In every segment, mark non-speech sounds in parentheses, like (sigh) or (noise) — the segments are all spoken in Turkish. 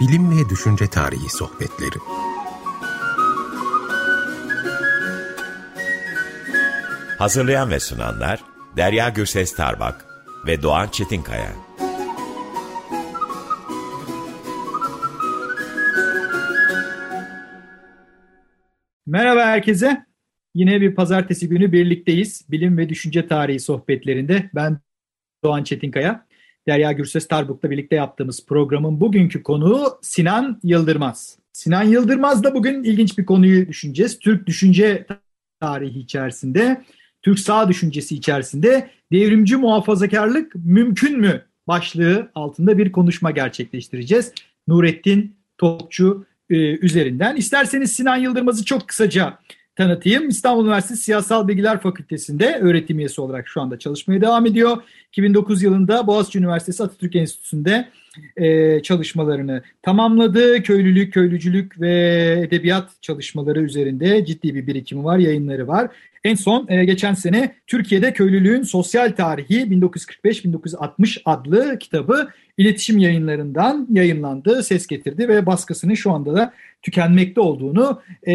Bilim ve Düşünce Tarihi Sohbetleri Hazırlayan ve sunanlar Derya Gürses Tarbak ve Doğan Çetinkaya. Merhaba herkese. Yine bir pazartesi günü birlikteyiz. Bilim ve Düşünce Tarihi sohbetlerinde. Ben Doğan Çetinkaya. Derya Gürses Tarbuk'la birlikte yaptığımız programın bugünkü konuğu Sinan Yıldırmaz. Sinan Yıldırmaz'la bugün ilginç bir konuyu düşüneceğiz. Türk düşünce tarihi içerisinde, Türk sağ düşüncesi içerisinde devrimci muhafazakarlık mümkün mü başlığı altında bir konuşma gerçekleştireceğiz. Nurettin Topçu e, üzerinden. İsterseniz Sinan Yıldırmaz'ı çok kısaca tanıtayım. İstanbul Üniversitesi Siyasal Bilgiler Fakültesi'nde öğretim üyesi olarak şu anda çalışmaya devam ediyor. 2009 yılında Boğaziçi Üniversitesi Atatürk Enstitüsü'nde e, çalışmalarını tamamladı. Köylülük, köylücülük ve edebiyat çalışmaları üzerinde ciddi bir birikimi var, yayınları var. En son e, geçen sene Türkiye'de Köylülüğün Sosyal Tarihi 1945-1960 adlı kitabı iletişim yayınlarından yayınlandı, ses getirdi ve baskısının şu anda da tükenmekte olduğunu e,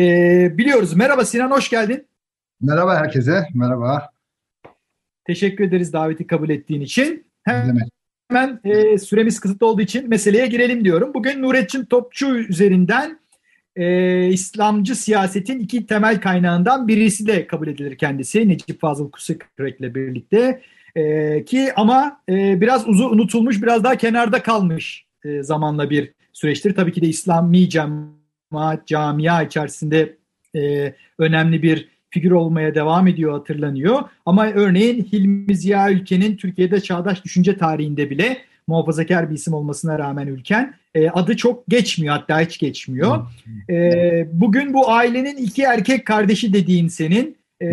biliyoruz. Merhaba Sinan, hoş geldin. Merhaba herkese, merhaba. Teşekkür ederiz daveti kabul ettiğin için. Hemen, hemen e, süremiz kısıtlı olduğu için meseleye girelim diyorum. Bugün Nurettin Topçu üzerinden e, İslamcı siyasetin iki temel kaynağından birisi de kabul edilir kendisi. Necip Fazıl Kusikrek'le birlikte. E, ki ama e, biraz uzun unutulmuş, biraz daha kenarda kalmış e, zamanla bir süreçtir. Tabii ki de İslami cemaat, camia içerisinde e, önemli bir figür olmaya devam ediyor, hatırlanıyor. Ama örneğin Hilmi Ziya Ülken'in Türkiye'de çağdaş düşünce tarihinde bile muhafazakar bir isim olmasına rağmen ülken e, adı çok geçmiyor hatta hiç geçmiyor. E, bugün bu ailenin iki erkek kardeşi dediğin senin e,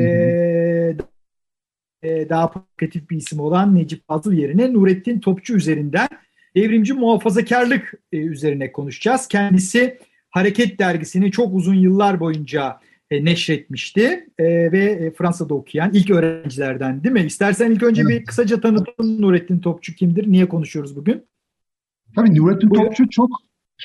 e, daha provokatif bir isim olan Necip Fazıl yerine Nurettin Topçu üzerinden devrimci muhafazakarlık e, üzerine konuşacağız. Kendisi Hareket dergisini çok uzun yıllar boyunca e, neşretmişti e, ve e, Fransa'da okuyan ilk öğrencilerden değil mi? İstersen ilk önce bir kısaca tanıtın Nurettin Topçu kimdir? Niye konuşuyoruz bugün? Tabii Nurettin Buyur. Topçu çok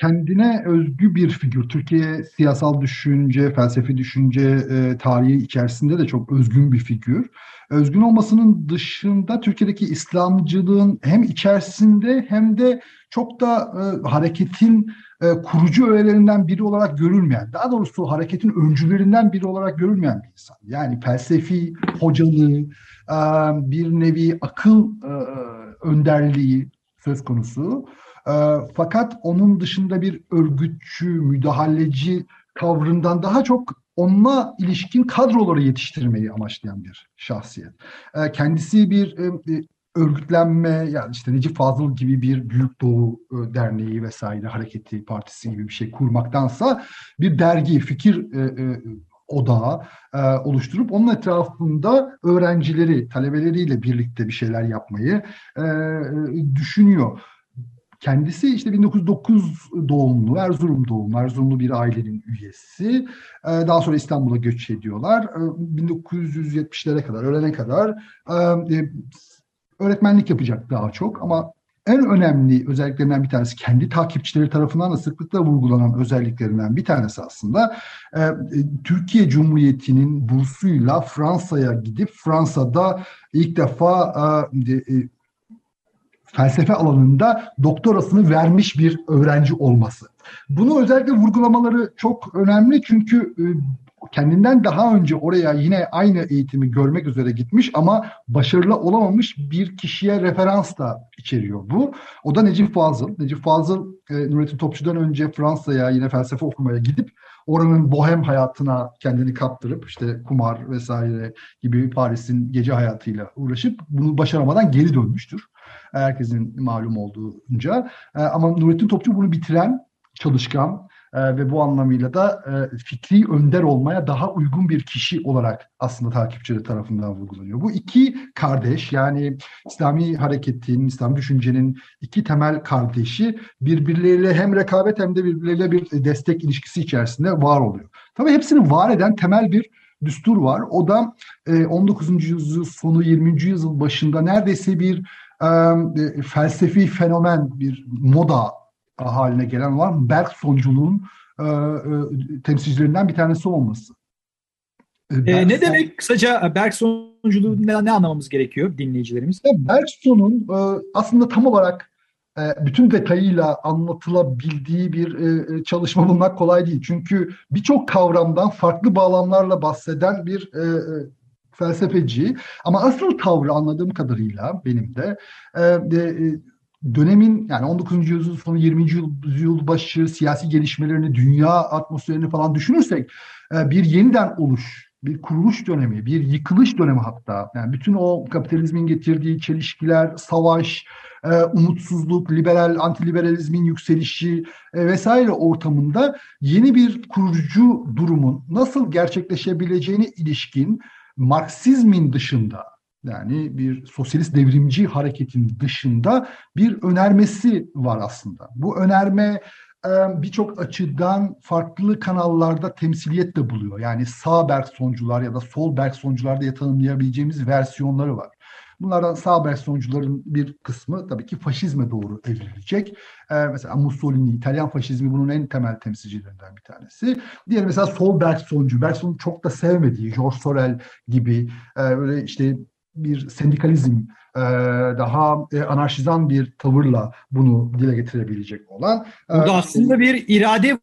kendine özgü bir figür. Türkiye siyasal düşünce, felsefi düşünce e, tarihi içerisinde de çok özgün bir figür. Özgün olmasının dışında Türkiye'deki İslamcılığın hem içerisinde hem de çok da e, hareketin e, kurucu öğelerinden biri olarak görülmeyen, daha doğrusu hareketin öncülerinden biri olarak görülmeyen bir insan. Yani felsefi hocalığı, e, bir nevi akıl e, önderliği söz konusu. E, fakat onun dışında bir örgütçü, müdahaleci tavrından daha çok onunla ilişkin kadroları yetiştirmeyi amaçlayan bir şahsiyet. E, kendisi bir e, örgütlenme yani işte Necip Fazıl gibi bir Büyük Doğu e, Derneği vesaire hareketi partisi gibi bir şey kurmaktansa bir dergi, fikir e, e, odağı e, oluşturup onun etrafında öğrencileri, talebeleriyle birlikte bir şeyler yapmayı e, düşünüyor. Kendisi işte 1909 doğumlu, Erzurum doğumlu, Erzurumlu bir ailenin üyesi. Daha sonra İstanbul'a göç ediyorlar. 1970'lere kadar, ölene kadar öğretmenlik yapacak daha çok ama en önemli özelliklerinden bir tanesi kendi takipçileri tarafından da sıklıkla vurgulanan özelliklerinden bir tanesi aslında e, Türkiye Cumhuriyeti'nin bursuyla Fransa'ya gidip Fransa'da ilk defa e, e, felsefe alanında doktorasını vermiş bir öğrenci olması. Bunu özellikle vurgulamaları çok önemli çünkü e, kendinden daha önce oraya yine aynı eğitimi görmek üzere gitmiş ama başarılı olamamış bir kişiye referans da içeriyor bu. O da Necip Fazıl. Necip Fazıl e, Nurettin Topçu'dan önce Fransa'ya yine felsefe okumaya gidip oranın bohem hayatına kendini kaptırıp işte kumar vesaire gibi Paris'in gece hayatıyla uğraşıp bunu başaramadan geri dönmüştür. Herkesin malum olduğunca. E, ama Nurettin Topçu bunu bitiren çalışkan, e, ve bu anlamıyla da e, fikri önder olmaya daha uygun bir kişi olarak aslında takipçileri tarafından vurgulanıyor. Bu iki kardeş yani İslami hareketin, İslam düşüncenin iki temel kardeşi birbirleriyle hem rekabet hem de birbirleriyle bir destek ilişkisi içerisinde var oluyor. Tabii hepsini var eden temel bir düstur var. O da 19. E, yüzyıl sonu 20. yüzyıl başında neredeyse bir e, felsefi fenomen, bir moda haline gelen olan Bergson'culuğun e, e, temsilcilerinden bir tanesi olması. E, e ne demek kısaca Bergson'culuğu ne, ne anlamamız gerekiyor dinleyicilerimiz? Bergson'un e, aslında tam olarak e, bütün detayıyla anlatılabildiği bir e, çalışma bulmak kolay değil. Çünkü birçok kavramdan farklı bağlamlarla bahseden bir e, felsefeci. Ama asıl tavrı anladığım kadarıyla benim de dönemin yani 19. yüzyıl sonu 20. yüzyıl başı siyasi gelişmelerini, dünya atmosferini falan düşünürsek bir yeniden oluş bir kuruluş dönemi, bir yıkılış dönemi hatta. Yani bütün o kapitalizmin getirdiği çelişkiler, savaş, e, umutsuzluk, liberal, antiliberalizmin yükselişi e, vesaire ortamında yeni bir kurucu durumun nasıl gerçekleşebileceğine ilişkin Marksizmin dışında yani bir sosyalist devrimci hareketin dışında bir önermesi var aslında. Bu önerme e, birçok açıdan farklı kanallarda temsiliyet de buluyor. Yani sağ Bergsoncular ya da sol Bergsoncular diye tanımlayabileceğimiz versiyonları var. Bunlardan sağ versiyoncuların bir kısmı tabii ki faşizme doğru evrilecek. Ee, mesela Mussolini, İtalyan faşizmi bunun en temel temsilcilerinden bir tanesi. Diğer mesela sol Bergsoncu, Bergson'un çok da sevmediği George Sorel gibi e, böyle işte bir sendikalizm e, daha e, anarşizan bir tavırla bunu dile getirebilecek olan. Burada aslında bir irade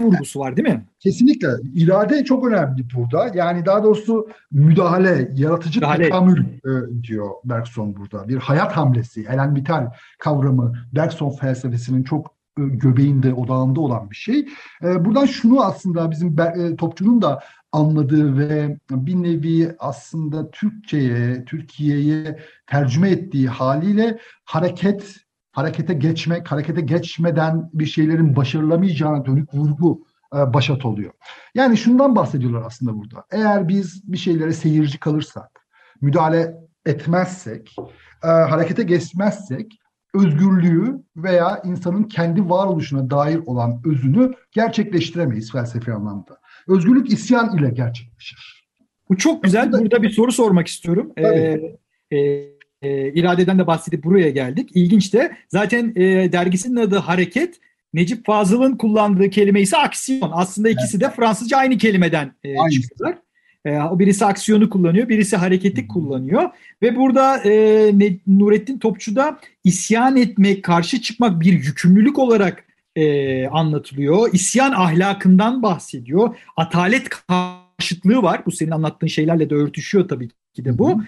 vurgusu var değil mi? Kesinlikle. İrade çok önemli burada. Yani daha doğrusu müdahale, yaratıcı müdahale. tekamül e, diyor Bergson burada. Bir hayat hamlesi, Ellen Vital kavramı Bergson felsefesinin çok e, göbeğinde, odağında olan bir şey. E, buradan şunu aslında bizim e, topçunun da anladığı ve bir nevi aslında Türkçe'ye, Türkiye'ye tercüme ettiği haliyle hareket harekete geçmek, harekete geçmeden bir şeylerin başarılamayacağına dönük vurgu e, başat oluyor. Yani şundan bahsediyorlar aslında burada. Eğer biz bir şeylere seyirci kalırsak, müdahale etmezsek, e, harekete geçmezsek özgürlüğü veya insanın kendi varoluşuna dair olan özünü gerçekleştiremeyiz felsefi anlamda. Özgürlük isyan ile gerçekleşir. Bu çok güzel. Burada bir soru sormak istiyorum. Tabii. Ee, e, e, iradeden de bahsedip buraya geldik. İlginç de zaten e, dergisinin adı Hareket. Necip Fazıl'ın kullandığı kelime ise aksiyon. Aslında ikisi de Fransızca aynı kelimeden e, çıktılar. E, o birisi aksiyonu kullanıyor, birisi hareketi kullanıyor. Ve burada e, Nurettin Topçu da isyan etmek, karşı çıkmak bir yükümlülük olarak e, anlatılıyor. İsyan ahlakından bahsediyor. Atalet karşıtlığı var. Bu senin anlattığın şeylerle de örtüşüyor tabii ki de bu.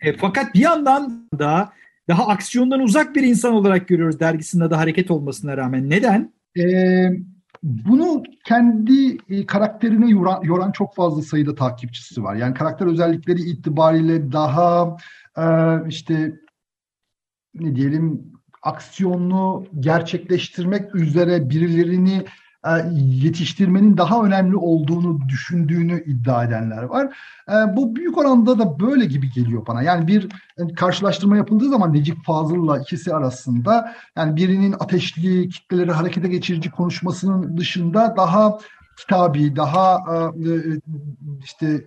E, fakat bir yandan da daha aksiyondan uzak bir insan olarak görüyoruz dergisinin adı hareket olmasına rağmen. Neden? Ee, bunu kendi e, karakterine yoran, yoran çok fazla sayıda takipçisi var. Yani karakter özellikleri itibariyle daha e, işte ne diyelim aksiyonlu gerçekleştirmek üzere birilerini e, yetiştirmenin daha önemli olduğunu düşündüğünü iddia edenler var. E, bu büyük oranda da böyle gibi geliyor bana. Yani bir e, karşılaştırma yapıldığı zaman Necip Fazıl'la ikisi arasında yani birinin ateşli kitleleri harekete geçirici konuşmasının dışında daha kitabi, daha işte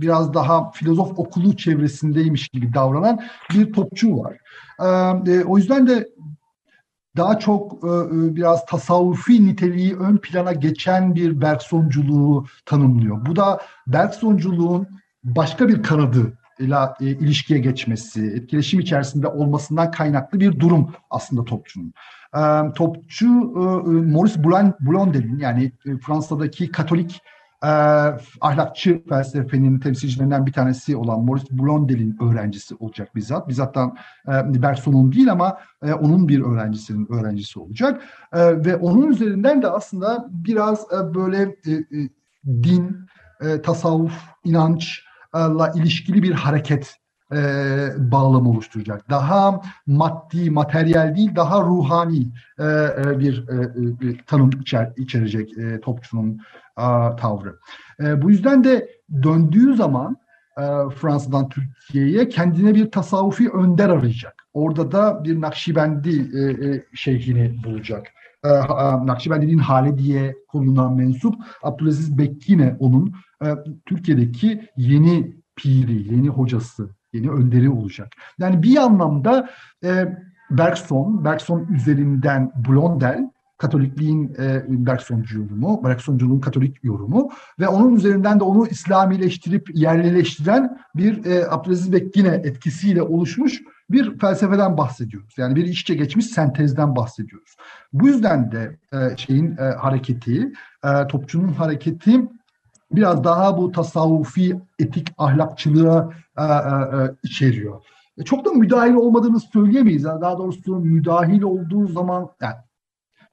biraz daha filozof okulu çevresindeymiş gibi davranan bir topçu var. O yüzden de daha çok e, e, biraz tasavvufi niteliği ön plana geçen bir Bergsonculuğu tanımlıyor. Bu da Bergsonculuğun başka bir kanadı ile e, ilişkiye geçmesi, etkileşim içerisinde olmasından kaynaklı bir durum aslında Topçu'nun. Topçu Maurice Blondel'in yani Fransa'daki Katolik e, ahlakçı felsefenin temsilcilerinden bir tanesi olan Maurice Blondel'in öğrencisi olacak bizzat. Bizzattan e, Berson'un değil ama e, onun bir öğrencisinin öğrencisi olacak. E, ve onun üzerinden de aslında biraz e, böyle e, e, din, e, tasavvuf, inançla ilişkili bir hareket e, bağlam oluşturacak. Daha maddi, materyal değil, daha ruhani e, e, bir, e, bir tanım içer, içerecek e, Topçu'nun a, tavrı. E, bu yüzden de döndüğü zaman e, Fransa'dan Türkiye'ye kendine bir tasavvufi önder arayacak. Orada da bir Nakşibendi e, e, şeyhini bulacak. E, Nakşibendi'nin hale diye konuna mensup Abdülaziz Bekkine onun e, Türkiye'deki yeni piri, yeni hocası, yeni önderi olacak. Yani bir anlamda e, Bergson, Bergson üzerinden Blondel, Katolikliğin e, Bergsoncu yorumu, Bergsonculuğun Katolik yorumu ve onun üzerinden de onu İslamileştirip yerlileştiren bir e, Abdülaziz Bekkine etkisiyle oluşmuş bir felsefeden bahsediyoruz. Yani bir işçe geçmiş sentezden bahsediyoruz. Bu yüzden de e, şeyin e, hareketi, e, topçunun hareketi biraz daha bu tasavvufi etik ahlakçılığa e, e, e, içeriyor. E, çok da müdahil olmadığını söyleyemeyiz. Yani daha doğrusu müdahil olduğu zaman yani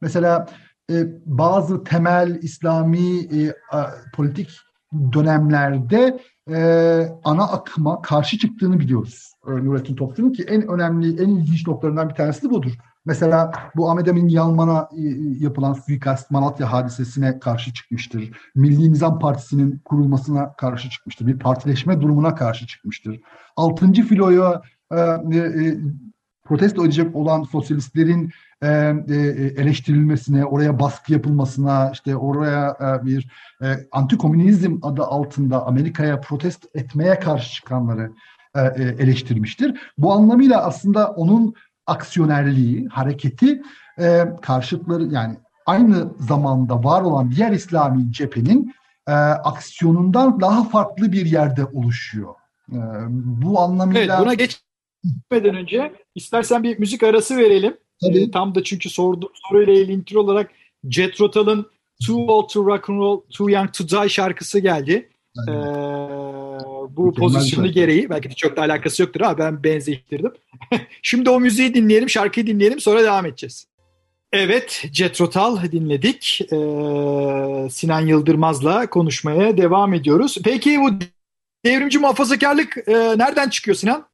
mesela e, bazı temel İslami e, a, politik dönemlerde e, ana akıma karşı çıktığını biliyoruz. E, Nurettin Topçu'nun ki en önemli, en ilginç noktalarından bir tanesi de budur. Mesela bu Ahmet Emin Yalman'a e, yapılan suikast Malatya hadisesine karşı çıkmıştır. Milli Nizam Partisi'nin kurulmasına karşı çıkmıştır. Bir partileşme durumuna karşı çıkmıştır. Altıncı filoya e, e, protesto edecek olan sosyalistlerin e, e, eleştirilmesine, oraya baskı yapılmasına, işte oraya e, bir e, antikomünizm adı altında Amerika'ya protest etmeye karşı çıkanları e, e, eleştirmiştir. Bu anlamıyla aslında onun aksiyonerliği, hareketi e, karşıtları yani aynı zamanda var olan diğer İslami cephenin e, aksiyonundan daha farklı bir yerde oluşuyor. E, bu anlamıyla... Evet, buna geçmeden önce istersen bir müzik arası verelim. Tabii. E, tam da çünkü sordu, soruyla ilintili olarak Jet Rotal'ın Too Old to Rock and Roll, Too Young to Die şarkısı geldi. Ee, bu Mükemmel pozisyonu şarkı. gereği belki de çok da alakası yoktur ama ben benzeştirdim. (laughs) Şimdi o müziği dinleyelim, şarkıyı dinleyelim sonra devam edeceğiz. Evet, Jet Rotal dinledik. Ee, Sinan Yıldırmaz'la konuşmaya devam ediyoruz. Peki bu devrimci muhafazakarlık e, nereden çıkıyor Sinan?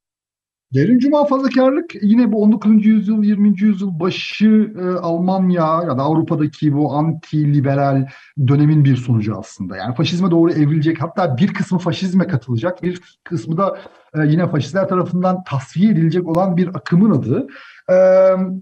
Devrimci muhafazakarlık yine bu 19. yüzyıl, 20. yüzyıl başı e, Almanya ya da Avrupa'daki bu anti-liberal dönemin bir sonucu aslında. Yani faşizme doğru evrilecek hatta bir kısmı faşizme katılacak bir kısmı da e, yine faşistler tarafından tasfiye edilecek olan bir akımın adı. E,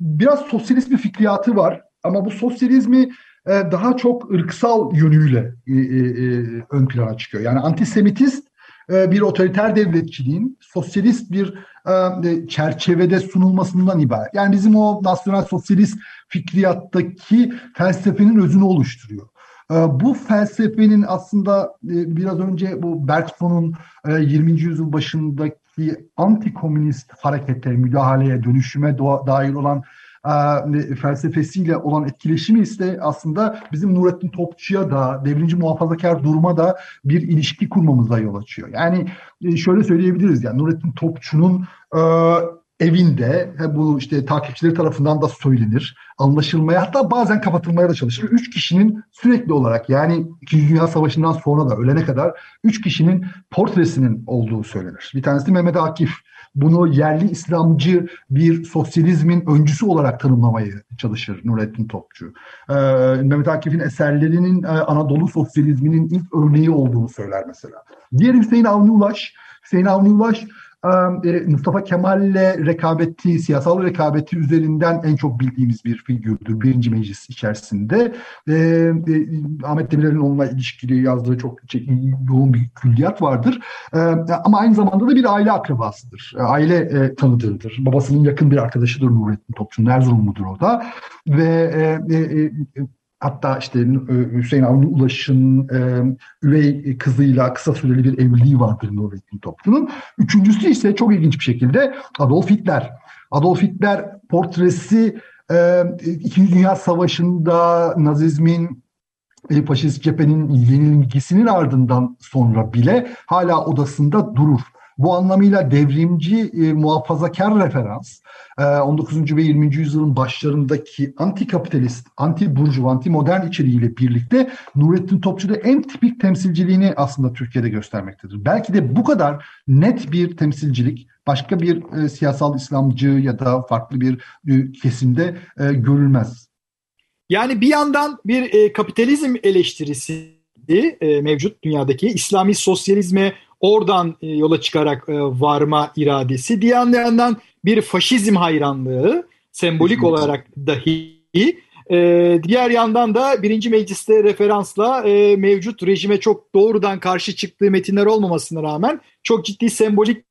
biraz sosyalist bir fikriyatı var ama bu sosyalizmi e, daha çok ırksal yönüyle e, e, ön plana çıkıyor. Yani antisemitist bir otoriter devletçiliğin sosyalist bir e, çerçevede sunulmasından ibaret. Yani bizim o nasyonel sosyalist fikriyattaki felsefenin özünü oluşturuyor. E, Bu felsefenin aslında e, biraz önce bu Bergson'un e, 20. yüzyıl başındaki antikomünist harekete, müdahaleye, dönüşüme dair olan e, felsefesiyle olan etkileşimi ise aslında bizim Nurettin Topçu'ya da devrimci muhafazakar duruma da bir ilişki kurmamıza yol açıyor. Yani e, şöyle söyleyebiliriz yani Nurettin Topçu'nun e, evinde he, bu işte takipçileri tarafından da söylenir, anlaşılmaya hatta bazen kapatılmaya da çalışır. Üç kişinin sürekli olarak yani İkinci Dünya Savaşı'ndan sonra da ölene kadar üç kişinin portresinin olduğu söylenir. Bir tanesi Mehmet Akif. Bunu yerli İslamcı bir sosyalizmin öncüsü olarak tanımlamayı çalışır Nurettin Topçu. Ee, Mehmet Akif'in eserlerinin e, Anadolu sosyalizminin ilk örneği olduğunu söyler mesela. Diğeri Hüseyin Avni Ulaş. Hüseyin Avni Ulaş Mustafa Kemal'le rekabeti, siyasal rekabeti üzerinden en çok bildiğimiz bir figürdür birinci meclis içerisinde. E, e, Ahmet Demirel'in onunla ilişkili yazdığı çok şey, yoğun bir külliyat vardır. E, ama aynı zamanda da bir aile akrabasıdır. E, aile e, tanıdığıdır. Babasının yakın bir arkadaşıdır Nurettin Topçu'nun. Erzurumludur o da. Ve e, e, e, Hatta işte e, Hüseyin Avni Ulaş'ın e, üvey kızıyla kısa süreli bir evliliği vardır Nurettin Topçu'nun. Üçüncüsü ise çok ilginç bir şekilde Adolf Hitler. Adolf Hitler portresi e, İkinci Dünya Savaşı'nda Nazizmin e, faşist cephenin yenilgisinin ardından sonra bile hala odasında durur. Bu anlamıyla devrimci, e, muhafazakar referans, e, 19. ve 20. yüzyılın başlarındaki anti-kapitalist, anti-burjuva, anti-modern içeriğiyle birlikte Nurettin Topçu'da en tipik temsilciliğini aslında Türkiye'de göstermektedir. Belki de bu kadar net bir temsilcilik başka bir e, siyasal İslamcı ya da farklı bir e, kesimde e, görülmez. Yani bir yandan bir e, kapitalizm eleştirisi e, mevcut dünyadaki İslami sosyalizme oradan e, yola çıkarak e, varma iradesi. Diğer yandan bir faşizm hayranlığı sembolik olarak dahi. E, diğer yandan da birinci mecliste referansla e, mevcut rejime çok doğrudan karşı çıktığı metinler olmamasına rağmen çok ciddi sembolik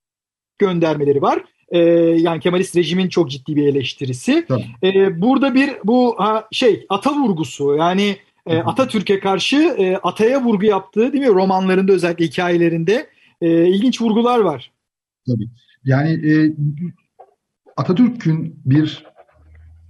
göndermeleri var. E, yani Kemalist rejimin çok ciddi bir eleştirisi. E, burada bir bu ha, şey ata vurgusu yani e, Atatürk'e karşı e, ataya vurgu yaptığı değil mi romanlarında özellikle hikayelerinde e, ilginç vurgular var. Tabii. Yani e, Atatürk'ün bir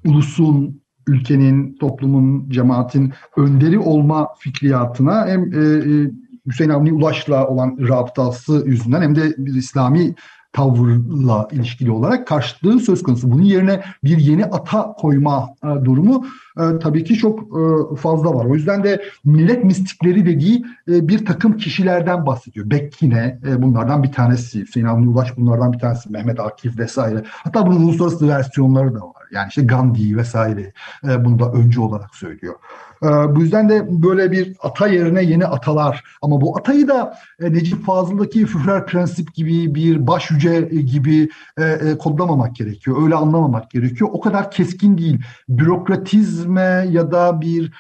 ulusun, ülkenin, toplumun, cemaatin önderi olma fikriyatına hem e, e Hüseyin Avni Ulaş'la olan rabıtası yüzünden hem de bir İslami tavırla ilişkili olarak karşıtlığı söz konusu. Bunun yerine bir yeni ata koyma e, durumu e, tabii ki çok e, fazla var. O yüzden de millet mistikleri dediği e, bir takım kişilerden bahsediyor. Bekkine e, bunlardan bir tanesi, Hüseyin Avni Ulaş bunlardan bir tanesi, Mehmet Akif vesaire. Hatta bunun uluslararası versiyonları da var. Yani işte Gandhi vesaire e, bunu da öncü olarak söylüyor. E, bu yüzden de böyle bir ata yerine yeni atalar ama bu atayı da e, Necip Fazıl'daki Führer prensip gibi bir baş yüce gibi e, e, kodlamamak gerekiyor. Öyle anlamamak gerekiyor. O kadar keskin değil. Bürokratizme ya da bir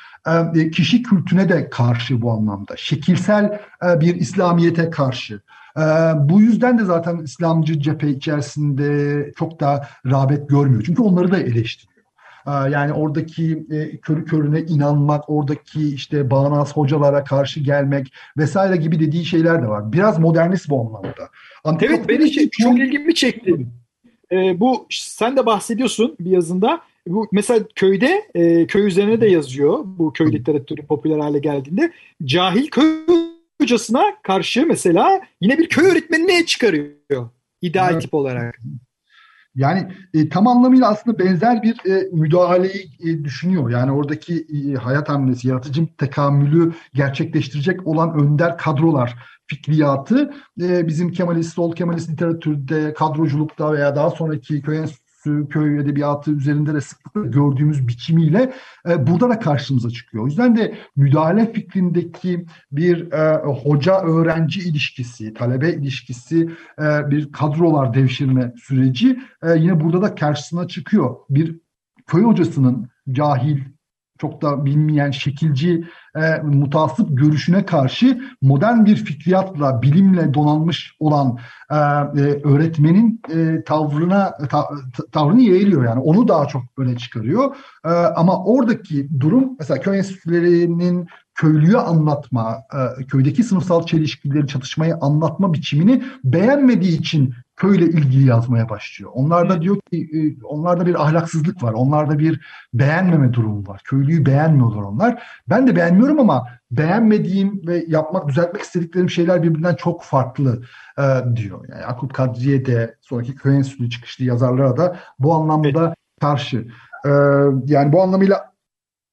e, kişi kültüne de karşı bu anlamda. Şekilsel e, bir İslamiyete karşı. E, bu yüzden de zaten İslamcı cephe içerisinde çok da rağbet görmüyor. Çünkü onları da eleştiriyor. Yani oradaki körü körüne inanmak, oradaki işte bağnaz hocalara karşı gelmek vesaire gibi dediği şeyler de var. Biraz modernist bu anlamda. Antikop evet beni çok, çok ilgimi çekti. Ee, bu sen de bahsediyorsun bir yazında. Bu mesela köyde e, köy üzerine de yazıyor. Bu köy literatürü popüler hale geldiğinde cahil köy hocasına karşı mesela yine bir köy öğretmenine çıkarıyor ideal evet. tip olarak. Yani e, tam anlamıyla aslında benzer bir e, müdahaleyi e, düşünüyor. Yani oradaki e, hayat hamlesi, yaratıcı tekamülü gerçekleştirecek olan önder kadrolar fikriyatı e, bizim Kemalist, sol Kemalist literatürde, kadroculukta veya daha sonraki köy köy edebiyatı üzerinde de sıklıkla gördüğümüz biçimiyle e, burada da karşımıza çıkıyor. O yüzden de müdahale fikrindeki bir e, hoca-öğrenci ilişkisi, talebe ilişkisi, e, bir kadrolar devşirme süreci e, yine burada da karşısına çıkıyor. Bir köy hocasının cahil, çok da bilmeyen şekilci e, mutasip görüşüne karşı modern bir fikriyatla, bilimle donanmış olan e, e, öğretmenin e, tavrına ta, tavrını yeğliyor yani. Onu daha çok öne çıkarıyor. E, ama oradaki durum mesela köy enstitülerinin köylüyü anlatma, e, köydeki sınıfsal çelişkileri, çatışmayı anlatma biçimini beğenmediği için köyle ilgili yazmaya başlıyor. Onlarda diyor ki e, onlarda bir ahlaksızlık var. Onlarda bir beğenmeme durumu var. Köylüyü beğenmiyorlar onlar. Ben de beğenmiyorum ama beğenmediğim ve yapmak, düzeltmek istediklerim şeyler birbirinden çok farklı e, diyor. Yani Yakup Kadriye de sonraki köy enstitülü çıkışlı yazarlara da bu anlamda karşı. E, yani bu anlamıyla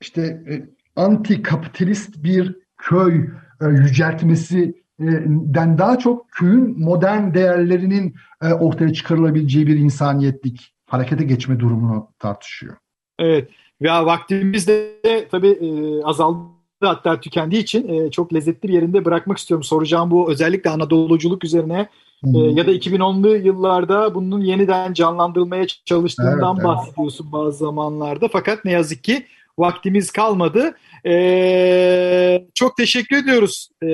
işte e, anti kapitalist bir köy e, yüceltmesi den daha çok köyün modern değerlerinin e, ortaya çıkarılabileceği bir insaniyetlik harekete geçme durumunu tartışıyor. Evet. Ya vaktimiz de tabii e, azaldı hatta tükendiği için e, çok lezzetli bir yerinde bırakmak istiyorum. Soracağım bu özellikle Anadoluculuk üzerine hmm. ya da 2010'lu yıllarda bunun yeniden canlandırılmaya çalıştığından evet, bahsediyorsun evet. bazı zamanlarda. Fakat ne yazık ki vaktimiz kalmadı. Ee, çok teşekkür ediyoruz e,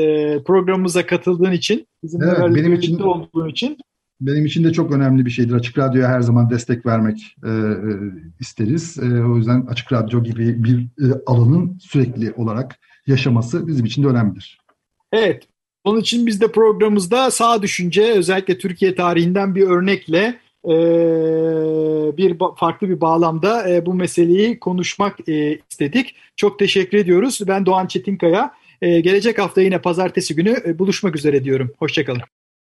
programımıza katıldığın için. Bizimle evet, benim için olduğun için. Benim için de çok önemli bir şeydir. Açık Radyo'ya her zaman destek vermek e, e, isteriz. E, o yüzden Açık Radyo gibi bir e, alanın sürekli olarak yaşaması bizim için de önemlidir. Evet. Onun için biz de programımızda sağ düşünce özellikle Türkiye tarihinden bir örnekle e, bir farklı bir bağlamda e, bu meseleyi konuşmak e, istedik. Çok teşekkür ediyoruz. Ben Doğan Çetinkaya. E, gelecek hafta yine pazartesi günü e, buluşmak üzere diyorum. Hoşçakalın.